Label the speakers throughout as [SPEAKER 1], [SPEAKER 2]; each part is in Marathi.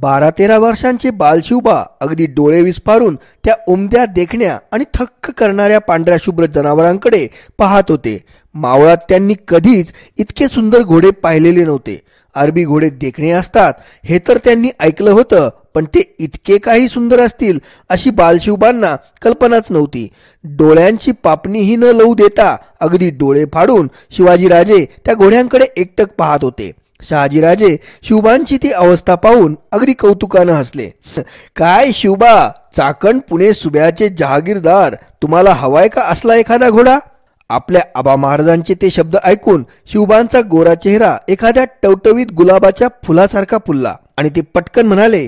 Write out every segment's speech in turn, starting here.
[SPEAKER 1] बारा तेरा वर्षांचे बालशिवबा अगदी डोळे विस्फारून त्या उमद्या देखण्या आणि थक्क करणाऱ्या पांढऱ्या शुभ्र जनावरांकडे पाहत होते. मावळात त्यांनी कधीच इतके सुंदर घोडे पाहिलेले नव्हते. अरबी घोडे देखणे असतात हे तर त्यांनी ऐकलं होतं पण ते इतके काही सुंदर असतील अशी बालशिवबांना कल्पनाच नव्हती. डोळ्यांची पापणीही न लवू देता अगदी डोळे फाडून शिवाजीराजे त्या घोड्यांकडे एकटक पाहत होते. शहाजीराजे शिवबांची ती अवस्था पाहून अगदी कौतुकानं हसले. काय शिवबा चाकण पुणे सुब्याचे जहागीरदार तुम्हाला हवाय का असला एखादा घोडा? आपल्या आबा महाराजांचे ते शब्द ऐकून शिवबांचा गोरा चेहरा एखाद्या टवटवीत गुलाबाच्या फुलासारखा फुलला आणि ते पटकन म्हणाले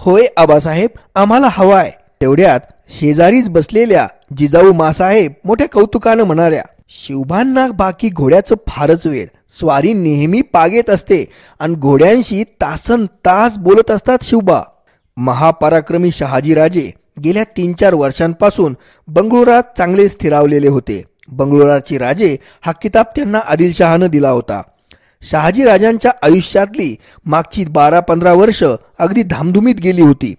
[SPEAKER 1] होय आबासाहेब आम्हाला हवाय. तेवढ्यात शेजारीच बसलेल्या जिजाऊ मासाहेब मोठ्या कौतुकानं म्हणाल्या शिवबांना बाकी घोड्याचं फारच वेळ स्वारी नेहमी पागेत असते आणि घोड्यांशी तासन तास बोलत असतात शिवबा. महापराक्रमी शहाजीराजे गेल्या तीन चार वर्षांपासून बंगळुरात चांगले स्थिरावलेले होते. बंगळुराचे राजे हा किताब त्यांना आदिलशहानं दिला होता. शहाजी राजांच्या आयुष्यातली मागची बारा पंधरा वर्ष अगदी धामधुमीत गेली होती.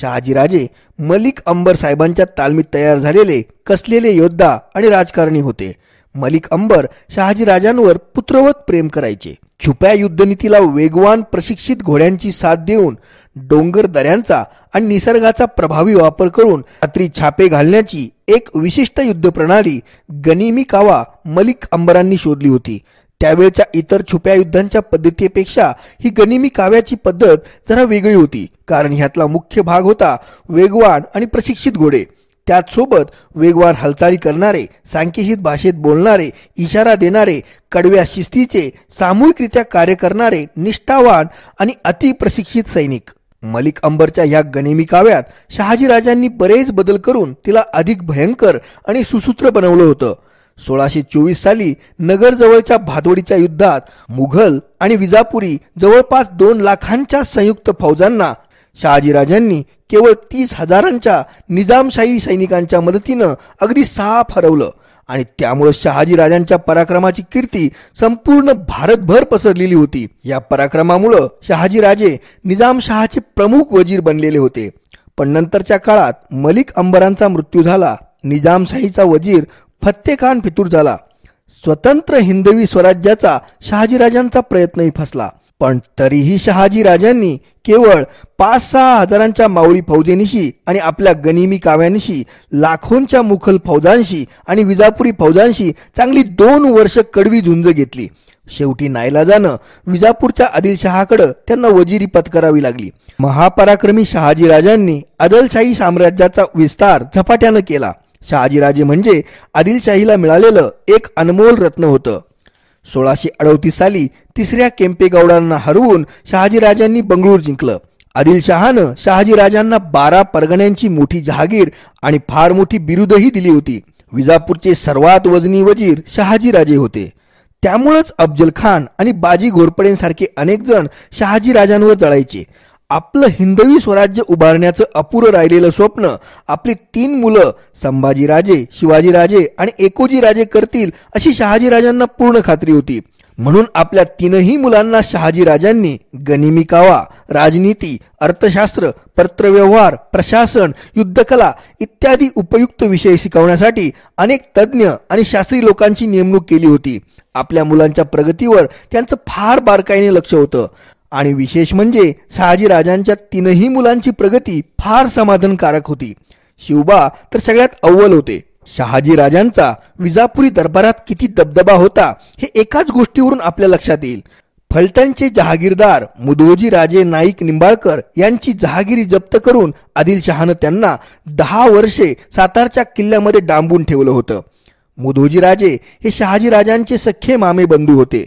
[SPEAKER 1] शहाजीराजे मलिक अंबर साहेबांच्या तालमीत तयार झालेले कसलेले योद्धा आणि राजकारणी होते. मलिक अंबर शहाजीराजांवर पुत्रवत प्रेम करायचे. छुप्या युद्धनीतीला वेगवान प्रशिक्षित घोड्यांची साथ देऊन डोंगर दऱ्यांचा आणि निसर्गाचा प्रभावी वापर करून रात्री छापे घालण्याची एक विशिष्ट युद्ध प्रणाली गनिमी कावा मलिक अंबरांनी शोधली होती. त्यावेळच्या इतर छुप्या युद्धांच्या पद्धतीपेक्षा ही गनिमी काव्याची पद्धत जरा वेगळी होती. कारण ह्यातला मुख्य भाग होता वेगवान आणि प्रशिक्षित घोडे. त्याचसोबत वेगवान हालचाली करणारे सांकेतिक भाषेत बोलणारे इशारा देणारे कडव्या शिस्तीचे सामूहिकरित्या कार्य करणारे निष्ठावान आणि अतिप्रशिक्षित सैनिक. मलिक अंबरच्या ह्या गनिमी काव्यात शहाजीराजांनी बरेच बदल करून तिला अधिक भयंकर आणि सुसूत्र बनवलं होतं. सोळाशे चोवीस साली नगरजवळच्या भादोडीच्या युद्धात मुघल आणि विजापुरी जवळपास दोन लाखांच्या संयुक्त फौजांना शहाजीराजांनी केवळ तीस हजारांच्या निजामशाही सैनिकांच्या मदतीनं अगदी साफ हरवलं. आणि त्यामुळे शहाजीराजांच्या पराक्रमाची कीर्ती संपूर्ण भारतभर पसरलेली होती. या पराक्रमामुळं शहाजीराजे निजामशहाचे प्रमुख वजीर बनलेले होते. पण नंतरच्या काळात मलिक अंबरांचा मृत्यू झाला. निजामशाहीचा वजीर फत्तेखान फितूर झाला. स्वतंत्र हिंदवी स्वराज्याचा शहाजीराजांचा प्रयत्नही फसला. पण तरीही शहाजी राजांनी केवळ पाच सहा हजारांच्या मावळी फौजेनिशी आणि आपल्या गनिमी काव्यानिशी लाखोंच्या मुखल फौजांशी आणि विजापुरी फौजांशी चांगली दोन वर्ष कडवी झुंज घेतली. शेवटी नाईलाजानं विजापूरच्या आदिलशहाकडं त्यांना वजिरी पत्करावी लागली. महापराक्रमी शहाजीराजांनी आदिलशाही साम्राज्याचा विस्तार झपाट्यानं केला. शहाजीराजे म्हणजे आदिलशाहीला मिळालेलं एक अनमोल रत्न होतं. सोळाशे अडतीस साली तिसऱ्या केम्पेगौडांना हरवून शहाजीराजांनी बंगळूर जिंकलं. आदिलशहानं शहाजीराजांना बारा परगण्यांची मोठी जहागीर आणि फार मोठी बिरुदही दिली होती. विजापूरचे सर्वात वजनी वजीर शहाजीराजे होते. त्यामुळंच अफजल खान आणि बाजी घोरपडेंसारखे अनेक जण शहाजीराजांवर जळायचे. आपलं हिंदवी स्वराज्य उभारण्याचं अपुरं राहिलेलं स्वप्न आपली तीन मुलं संभाजीराजे शिवाजीराजे आणि एकोजीराजे करतील अशी शहाजीराजांना पूर्ण खात्री होती. म्हणून आपल्या तीनही मुलांना शहाजीराजांनी गनिमी कावा राजनीती अर्थशास्त्र पत्रव्यवहार प्रशासन युद्धकला इत्यादी उपयुक्त विषय शिकवण्यासाठी अनेक तज्ज्ञ आणि शास्त्री लोकांची नेमणूक केली होती. आपल्या मुलांच्या प्रगतीवर त्यांचं फार बारकाईने लक्ष होतं. आणि विशेष म्हणजे शहाजीराजांच्या तीनही मुलांची प्रगती फार समाधानकारक होती. शिवबा तर सगळ्यात अव्वल होते. शहाजी राजांचा विजापुरी दरबारात किती दबदबा होता हे एकाच गोष्टीवरून आपल्या लक्षात येईल. फलटणचे जहागीरदार मुदोजी राजे नाईक निंबाळकर यांची जहागिरी जप्त करून आदिलशहानं त्यांना दहा वर्षे सातारच्या किल्ल्यामध्ये डांबून ठेवलं होतं. मुदोजी राजे हे शहाजी राजांचे सख्खे मामे बंधू होते.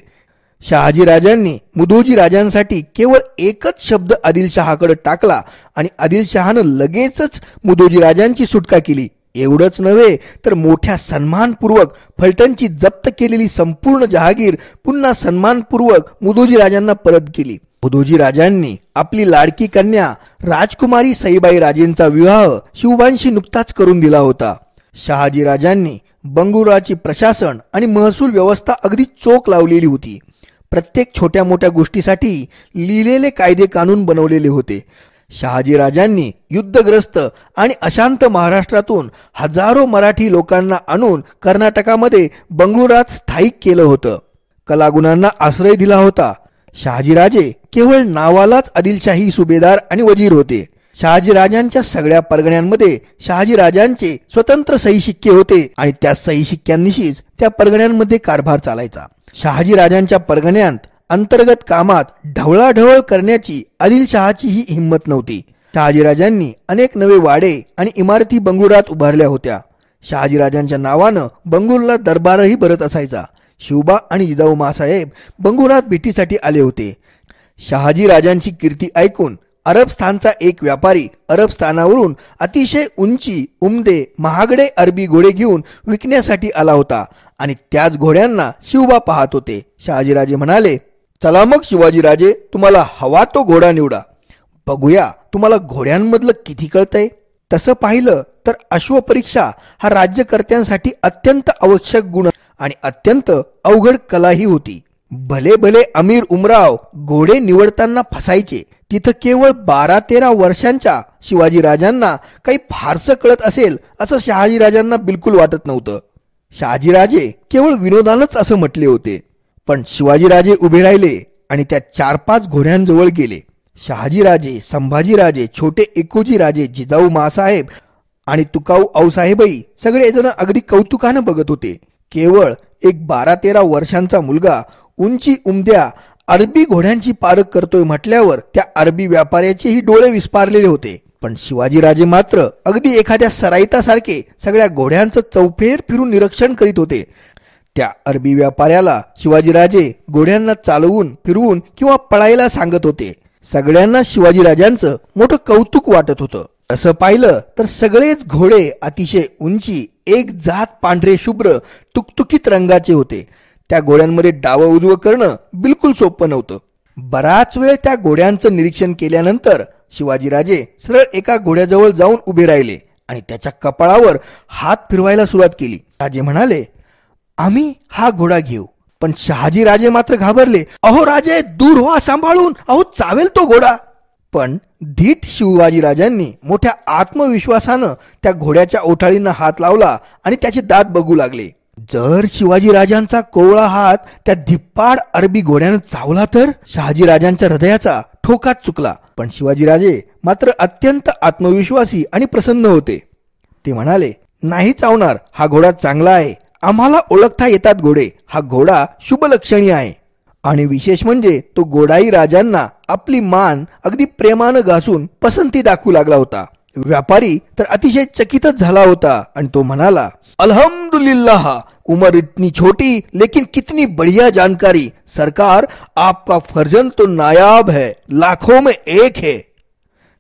[SPEAKER 1] शहाजी राजांनी मुदोजी राजांसाठी केवळ एकच शब्द आदिलशहाकडे टाकला आणि आदिलशहानं लगेचच मुदोजी राजांची सुटका केली. एवढंच नव्हे तर मोठ्या सन्मानपूर्वक फलटणची जप्त केलेली संपूर्ण जहागीर पुन्हा सन्मानपूर्वक मुदोजी राजांना परत केली मुदोजी राजांनी आपली लाडकी कन्या राजकुमारी सईबाई राजेंचा विवाह शिवबांशी नुकताच करून दिला होता. शहाजी राजांनी बंगुराची प्रशासन आणि महसूल व्यवस्था अगदी चोख लावलेली होती. प्रत्येक छोट्या मोठ्या गोष्टीसाठी लिहिलेले कायदे कानून बनवलेले होते. शहाजीराजांनी युद्धग्रस्त आणि अशांत महाराष्ट्रातून हजारो मराठी लोकांना आणून कर्नाटकामध्ये बंगळुरात स्थायिक केलं होतं. कलागुणांना आश्रय दिला होता. शहाजीराजे केवळ नावालाच आदिलशाही सुभेदार आणि वजीर होते. शहाजीराजांच्या सगळ्या परगण्यांमध्ये शहाजीराजांचे स्वतंत्र सही शिक्के होते आणि त्या सही शिक्क्यांनीशीच त्या परगण्यांमध्ये कारभार चालायचा. शहाजीराजांच्या परगण्यात अंतर्गत कामात ढवळाढवळ करण्याची आदिलशहाची ही हिंमत नव्हती. शहाजीराजांनी अनेक नवे वाडे आणि इमारती बंगळुरात उभारल्या होत्या. शहाजीराजांच्या नावानं बंगळूरला दरबारही भरत असायचा. शिवबा आणि जिजाऊ मासाहेब बंगुरात भेटीसाठी आले होते. शहाजी राजांची कीर्ती ऐकून अरब स्थानचा एक व्यापारी अरब स्थानावरून अतिशय उंची उमदे महागडे अरबी घोडे घेऊन विकण्यासाठी आला होता आणि त्याच घोड्यांना शिवबा पाहत होते. शहाजीराजे म्हणाले चला मग शिवाजीराजे तुम्हाला हवा तो घोडा निवडा. बघूया तुम्हाला घोड्यांमधलं किती कळतंय. तसं पाहिलं तर अश्वपरीक्षा हा राज्यकर्त्यांसाठी अत्यंत आवश्यक गुण आणि अत्यंत अवघड कलाही होती. भले भले अमीर उमराव घोडे निवडताना फसायचे तिथं केवळ बारा तेरा वर्षांच्या शिवाजीराजांना काही फारसं कळत असेल असं शहाजीराजांना बिलकुल वाटत नव्हतं. शहाजीराजे केवळ विनोदानच असं म्हटले होते. पण शिवाजीराजे उभे राहिले आणि त्या चार पाच घोड्यांजवळ गेले. शहाजीराजे संभाजीराजे छोटे एकोजी राजे जिजाऊ मासाहेब आणि तुकाऊ आऊसाहेबही सगळेजण अगदी कौतुकानं बघत होते. केवळ एक बारा तेरा वर्षांचा मुलगा उंची उमद्या अरबी घोड्यांची पारख करतोय म्हटल्यावर त्या अरबी व्यापाऱ्याचेही डोळे विस्पारलेले होते. पण शिवाजीराजे मात्र अगदी एखाद्या सराईतासारखे सगळ्या घोड्यांचं चौफेर फिरून निरीक्षण करीत होते. त्या अरबी व्यापाऱ्याला शिवाजीराजे घोड्यांना चालवून फिरवून किंवा पळायला सांगत होते. सगळ्यांना शिवाजीराजांचं मोठं कौतुक वाटत होतं. असं पाहिलं तर सगळेच घोडे अतिशय उंची एक जात पांढरे शुभ्र तुकतुकीत रंगाचे होते. त्या घोड्यांमध्ये डावं उजवं करणं बिलकुल सोपं नव्हतं. बराच वेळ त्या घोड्यांचं निरीक्षण केल्यानंतर शिवाजीराजे सरळ एका घोड्याजवळ जाऊन उभे राहिले आणि त्याच्या कपाळावर हात फिरवायला सुरुवात केली. राजे म्हणाले आम्ही हा घोडा घेऊ. पण शहाजी राजे मात्र घाबरले अहो राजे दूर व्हा सांभाळून. अहो चावेल तो घोडा. पण धीट शिवाजीराजांनी मोठ्या आत्मविश्वासानं त्या घोड्याच्या ओठाळींना हात लावला आणि त्याचे दात बघू लागले. जर शिवाजीराजांचा कोवळा हात त्या धिप्पाड अरबी घोड्यानं चावला तर शहाजीराजांच्या हृदयाचा ठोकाच चुकला. पण शिवाजीराजे मात्र अत्यंत आत्मविश्वासी आणि प्रसन्न होते. ते म्हणाले नाही चावणार हा घोडा चांगला आहे. आम्हाला ओळखता येतात घोडे. हा घोडा शुभलक्षणी आहे. आणि विशेष म्हणजे तो गोडाई राजांना आपली मान अगदी प्रेमानं घासून पसंती दाखवू लागला होता. व्यापारी तर अतिशय चकितच झाला होता आणि तो म्हणाला अल्हम्दुलिल्लाह उमर इतनी छोटी लेकिन कितनी बढ़िया जानकारी। सरकार आपका फर्जन तो नायाब है लाखों में एक है।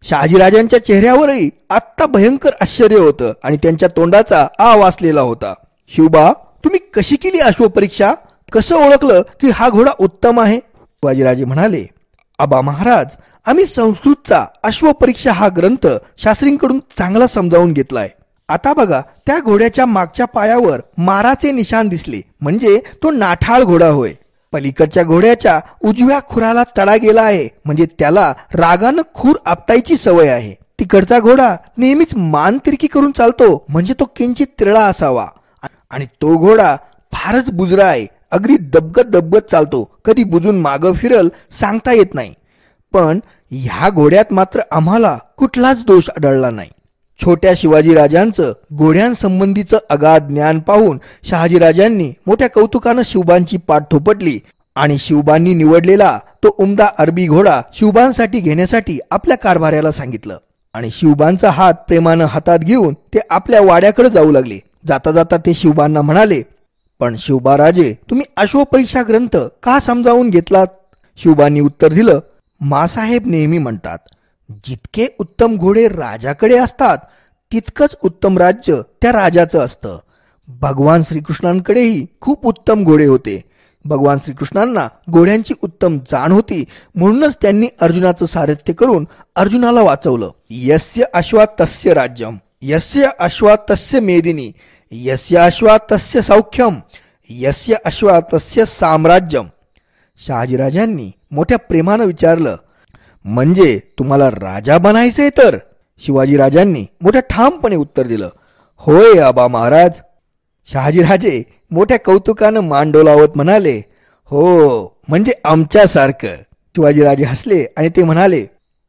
[SPEAKER 1] शहाजीराजांच्या चेहऱ्यावरही आत्ता भयंकर आश्चर्य होतं आणि त्यांच्या तोंडाचा आ वाचलेला होता. शिवबा तुम्ही कशी केली अश्वपरीक्षा कसं ओळखलं की हा घोडा उत्तम आहे? शिवाजीराजे म्हणाले आबा महाराज आम्ही संस्कृतचा अश्वपरीक्षा हा ग्रंथ शास्त्रींकडून चांगला समजावून घेतलाय. आता बघा त्या घोड्याच्या मागच्या पायावर माराचे निशाण दिसले. म्हणजे तो नाठाळ घोडा होय. पलीकडच्या घोड्याच्या उजव्या खुराला तडा गेला आहे. म्हणजे त्याला रागानं खूर आपटायची सवय आहे. तिकडचा घोडा नेहमीच मान तिरकी करून चालतो. म्हणजे तो किंचित तिरळा असावा. आणि तो घोडा फारच बुजरा आहे. अगदी दबगत दबगत चालतो. कधी बुजून मागं फिरल सांगता येत नाही. पण ह्या घोड्यात मात्र आम्हाला कुठलाच दोष आढळला नाही. छोट्या शिवाजीराजांचं घोड्यांसंबंधीचं अगाध ज्ञान पाहून शहाजीराजांनी मोठ्या कौतुकानं शिवबांची पाठ थोपटली आणि शिवबांनी निवडलेला तो उमदा अरबी घोडा शिवबांसाठी घेण्यासाठी आपल्या कारभाऱ्याला सांगितलं. आणि शिवबांचा हात प्रेमानं हातात घेऊन ते आपल्या वाड्याकडे जाऊ लागले. जाता जाता ते शिवबांना म्हणाले पण शिवबाराजे तुम्ही अश्वपरीक्षा ग्रंथ का समजावून घेतलात? शिवबांनी उत्तर दिलं मासाहेब नेहमी म्हणतात जितके उत्तम घोडे राजाकडे असतात तितकंच उत्तम राज्य त्या राजाचं असतं. भगवान श्रीकृष्णांकडेही खूप उत्तम घोडे होते. भगवान श्रीकृष्णांना घोड्यांची उत्तम जाण होती म्हणूनच त्यांनी अर्जुनाचं सारथ्य करून अर्जुनाला वाचवलं. यस्य अश्वा तस्य राज्यम यस्य अश्वा तस्य मेदिनी यस्य अश्वा तस्य सौख्यम यस्य अश्वा तस्य साम्राज्यम. शहाजीराजांनी मोठ्या प्रेमानं विचारलं म्हणजे तुम्हाला राजा बनायचंय तर? शिवाजीराजांनी मोठ्या ठामपणे उत्तर दिलं. होय आबा महाराज. शहाजीराजे मोठ्या कौतुकानं मान डोलावत म्हणाले हो म्हणजे आमच्यासारखं. शिवाजीराजे हसले आणि ते म्हणाले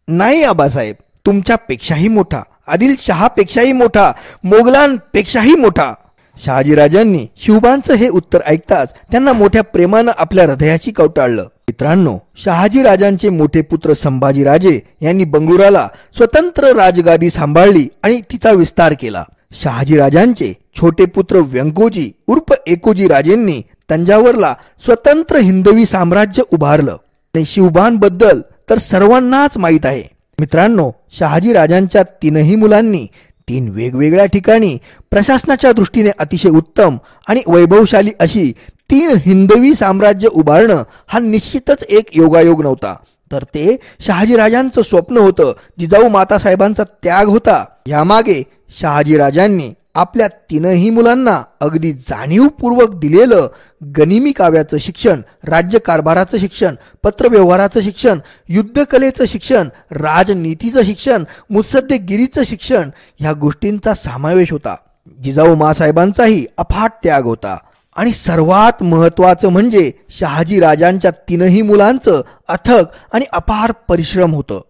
[SPEAKER 1] नाही आबासाहेब तुमच्यापेक्षाही मोठा आदिल शहापेक्षाही मोठा मोगलांपेक्षाही मोठा. शहाजीराजांनी शिवबांचं हे उत्तर ऐकताच त्यांना मोठ्या प्रेमानं आपल्या हृदयाची कवटाळलं. मित्रांनो शहाजी राजांचे मोठे पुत्र संभाजीराजे यांनी बंगळुराला स्वतंत्र राजगादी सांभाळली आणि तिचा विस्तार केला. शहाजीराजांचे छोटे पुत्र व्यंकोजी उर्फ एकोजी राजेंनी तंजावरला स्वतंत्र हिंदवी साम्राज्य उभारलं. आणि शिवबांबद्दल तर सर्वांनाच माहीत आहे. मित्रांनो शहाजी राजांच्या तीनही मुलांनी तीन वेगवेगळ्या ठिकाणी प्रशासनाच्या दृष्टीने अतिशय उत्तम आणि वैभवशाली अशी तीन हिंदवी साम्राज्य उभारणं हा निश्चितच एक योगायोग नव्हता. तर ते शहाजीराजांचं स्वप्न होतं जिजाऊ मातासाहेबांचा त्याग होता. यामागे शहाजीराजांनी आपल्या तीनही मुलांना अगदी जाणीवपूर्वक दिलेलं गनिमी काव्याचं शिक्षण राज्यकारभाराचं शिक्षण पत्रव्यवहाराचं शिक्षण युद्धकलेचं शिक्षण राजनीतीचं शिक्षण मुत्सद्देगिरीचं शिक्षण ह्या गोष्टींचा समावेश होता. जिजाऊ मासाहेबांचाही अफाट त्याग होता. आणि सर्वात महत्त्वाचं म्हणजे शहाजी राजांच्या तीनही मुलांचं अथक आणि अपार परिश्रम होतं.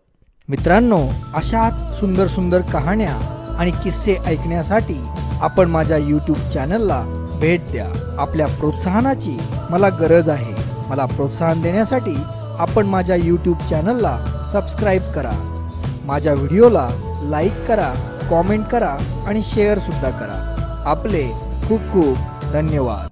[SPEAKER 1] मित्रांनो अशाच सुंदर सुंदर कहाण्या आणि किस्से ऐकण्यासाठी आपण माझ्या यूट्यूब चॅनलला भेट द्या. आपल्या प्रोत्साहनाची मला गरज आहे. मला प्रोत्साहन देण्यासाठी आपण माझ्या यूट्यूब चॅनलला सबस्क्राईब करा. माझ्या व्हिडिओला लाईक करा कॉमेंट करा आणि शेअरसुद्धा करा. आपले खूप खूप धन्यवाद.